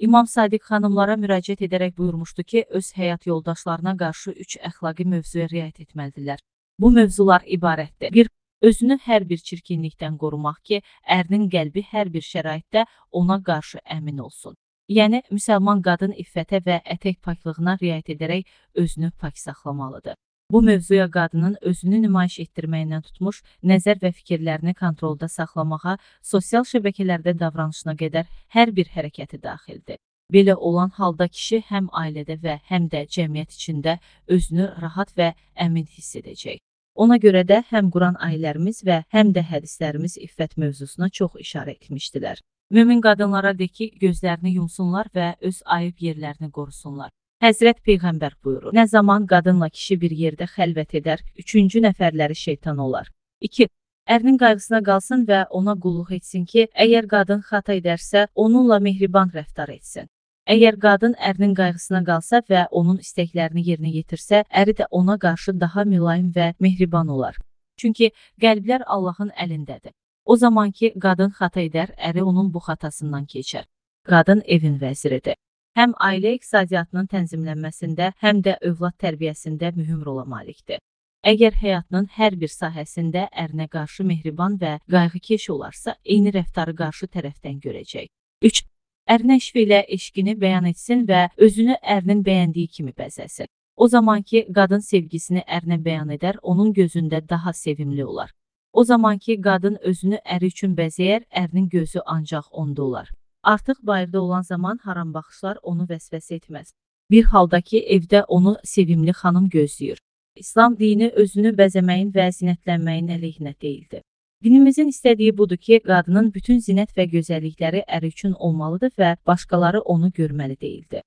İmam Sadiq xanımlara müraciət edərək buyurmuşdu ki, öz həyat yoldaşlarına qarşı üç əxlaqi mövzuya riayət etməlidirlər. Bu mövzular ibarətdir. 1. Özünü hər bir çirkinlikdən qorumaq ki, ərinin qəlbi hər bir şəraitdə ona qarşı əmin olsun. Yəni, müsəlman qadın iffətə və ətək paklığına riayət edərək özünü pak saxlamalıdır. Bu mövzuya qadının özünü nümayiş etdirməyindən tutmuş, nəzər və fikirlərini kontrolda saxlamağa, sosial şəbəkələrdə davranışına qədər hər bir hərəkəti daxildir. Belə olan halda kişi həm ailədə və həm də cəmiyyət içində özünü rahat və əmin hiss edəcək. Ona görə də həm Quran ayələrimiz və həm də hədislərimiz iffət mövzusuna çox işarə etmişdilər. Mömin qadınlara de ki, gözlərini yumsunlar və öz ayıb yerlərini qorusunlar. Həzrət Peyğəmbər buyurur, nə zaman qadınla kişi bir yerdə xəlvət edər, üçüncü nəfərləri şeytan olar. 2. Ərinin qayğısına qalsın və ona qulluq etsin ki, əgər qadın xata edərsə, onunla mehriban rəftar etsin. Əgər qadın ərinin qayğısına qalsa və onun istəklərini yerinə yetirsə, əri də ona qarşı daha mülayim və mehriban olar. Çünki qəlblər Allahın əlindədir. O zaman ki, qadın xata edər, əri onun bu xatasından keçər. Qadın evin vəziridir. Həm ailə iqtisadiyyatının tənzimlənməsində, həm də övlad tərbiyəsində mühüm rola malikdir. Əgər həyatının hər bir sahəsində ərinə qarşı mehriban və qayğıkeş olarsa, eyni rəftarı qarşı tərəfdən görəcək. 3. Ərinə eşq ilə eşqini bəyan etsin və özünü ərinin bəyəndiyi kimi bəzəsin. O zaman ki, qadın sevgisini ərinə bəyan edər, onun gözündə daha sevimli olar. O zaman ki, qadın özünü əri üçün bəzəyər, ərinin gözü ancaq onda olar. Artıq bayırda olan zaman haram baxışlar onu vəsvəsə etməz. Bir halda ki, evdə onu sevimli xanım gözləyir. İslam dini özünü bəzəməyin və zinətlənməyin əleyhinə deyildi. Dinimizin istədiyi budur ki, qadının bütün zinət və gözəllikləri əri üçün olmalıdır və başqaları onu görməli deyildi.